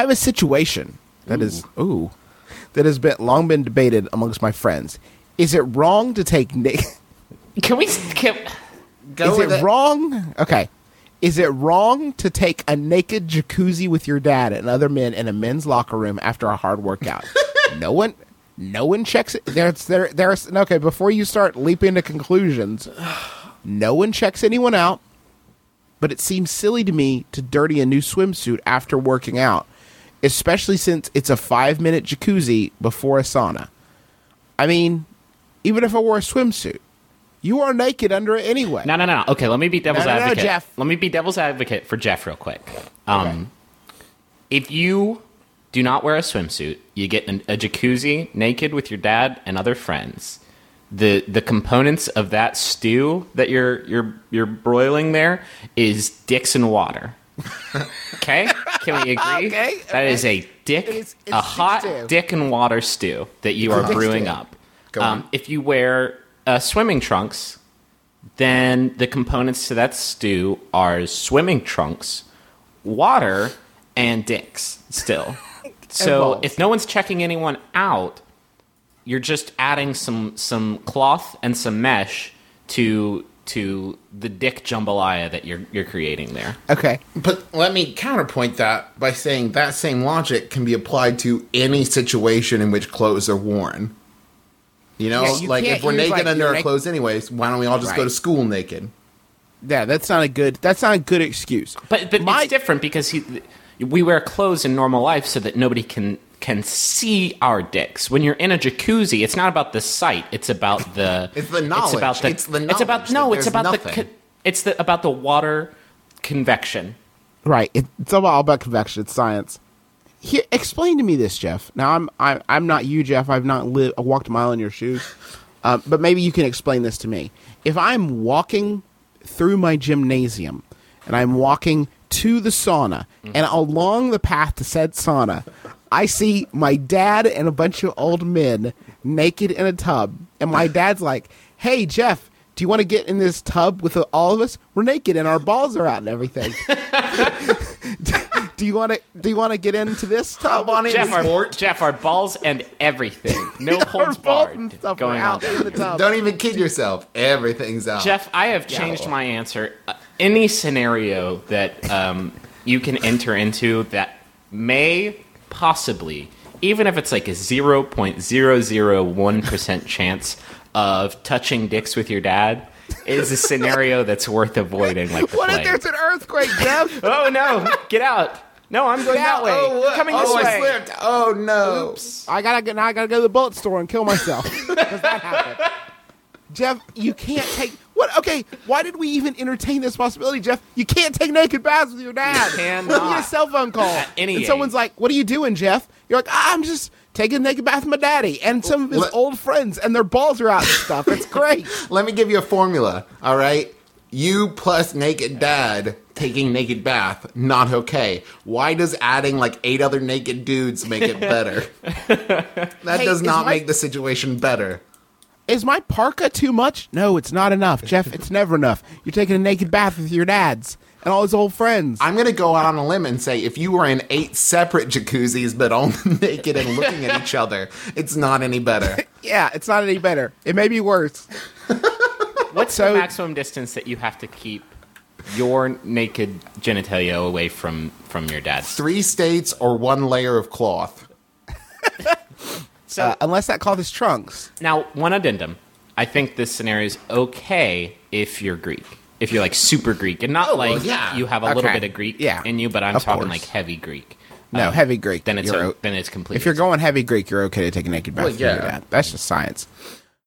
I have a situation that is ooh that has been long been debated amongst my friends. Is it wrong to take na- Can we? Can, Go Is with it wrong? Okay. Is it wrong to take a naked jacuzzi with your dad and other men in a men's locker room after a hard workout? no one no one checks it. There's there there's okay, before you start leaping to conclusions, no one checks anyone out. But it seems silly to me to dirty a new swimsuit after working out, especially since it's a 5-minute jacuzzi before a sauna. I mean, even if I wore a swimsuit, you are naked under it anyway. no, no, no. Okay, let me be devil's No, no, no, advocate. Jeff. Let me be devil's advocate for Jeff real quick. Um, If you do not wear a swimsuit, you get an, a jacuzzi naked with your dad and other friends. The the components of that stew that you're you're you're broiling there is dicks and water. Okay, can we agree? Okay, That is a dick, It's- it's a hot stew. dick and water stew that you are dick brewing stew. up. Go Um, on. if you wear uh, swimming trunks, then the components to that stew are swimming trunks, water, and dicks still. So balls. if no one's checking anyone out, you're just adding some some cloth and some mesh to to the dick jambalaya that you're you're creating there. Okay. But let me counterpoint that by saying that same logic can be applied to any situation in which clothes are worn. You know, Yeah, you like if we're naked like, under our naked- clothes anyways, why don't we all just go to school naked? Yeah, that's not a good that's not a good excuse. But but My- it's different because he, we wear clothes in normal life so that nobody can can see our dicks. When you're in a jacuzzi, it's not about the sight; it's about the It's the knowledge. It's about the, It's the It's about knowledge no. It's about the. nothing. co- It's the about the water convection. Right. It, it's all about convection. It's science. Here, explain to me this, Jeff. Now, I'm I'm I'm not you, Jeff. I've not lived walked a mile in your shoes, um, but maybe you can explain this to me. If I'm walking through my gymnasium and I'm walking to the sauna, and along the path to said sauna, I see my dad and a bunch of old men naked in a tub, and my dad's like, "Hey, Jeff." Do you want to get in this tub with all of us? We're naked and our balls are out and everything. do you want to? Do you want to get into this tub? on in Jeff, our. Jeff, our balls and everything. No Our holds balls barred and stuff going are on. out in the tub. Don't even kid yourself. Everything's out. Jeff, I have changed my answer. Uh, Any scenario that um, you can enter into that may possibly, even if it's like a 0.001% chance of touching dicks with your dad, is a scenario that's worth avoiding like the What if there's an earthquake, Jeff? Oh no, get out. No, I'm going that way. Oh, what? Coming oh, this I way. slipped. Oh no. Oops. I gotta go. Now I gotta go to the bullet store and kill myself. Does that happen? Jeff, you can't take what? Okay, why did we even entertain this possibility, Jeff? You can't take naked baths with your dad. You cannot. You get a cell phone call, At any and someone's like, "What are you doing, Jeff?" You're like, ah, "I'm just taking a naked bath with my daddy and some of his Let- old friends, and their balls are out and stuff. It's great." Let me give you a formula. All right. You plus naked dad taking naked bath not okay. Why does adding like eight other naked dudes make it better? that Hey, does not my- make the situation better. Is my parka too much? No, it's not enough, Jeff. It's never enough. You're taking a naked bath with your dads and all his old friends. I'm gonna go out on a limb and say if you were in eight separate jacuzzis but all naked and looking at each other, it's not any better. yeah, it's not any better. It may be worse. What's So- the maximum distance that you have to keep your naked genitalia away from from your dad's? Three states or one layer of cloth. So Uh, unless that cloth is trunks. now, one addendum. I think this scenario is okay if you're Greek. If you're like super Greek and not Oh, well, like yeah. you have a little bit of Greek Yeah. in you, but I'm Of talking course. like heavy Greek. No, Um, heavy Greek. Then it's You're o- o- then it's complete. If you're going heavy Greek, you're okay to take a naked bath. Well, yeah. dad. That's just science.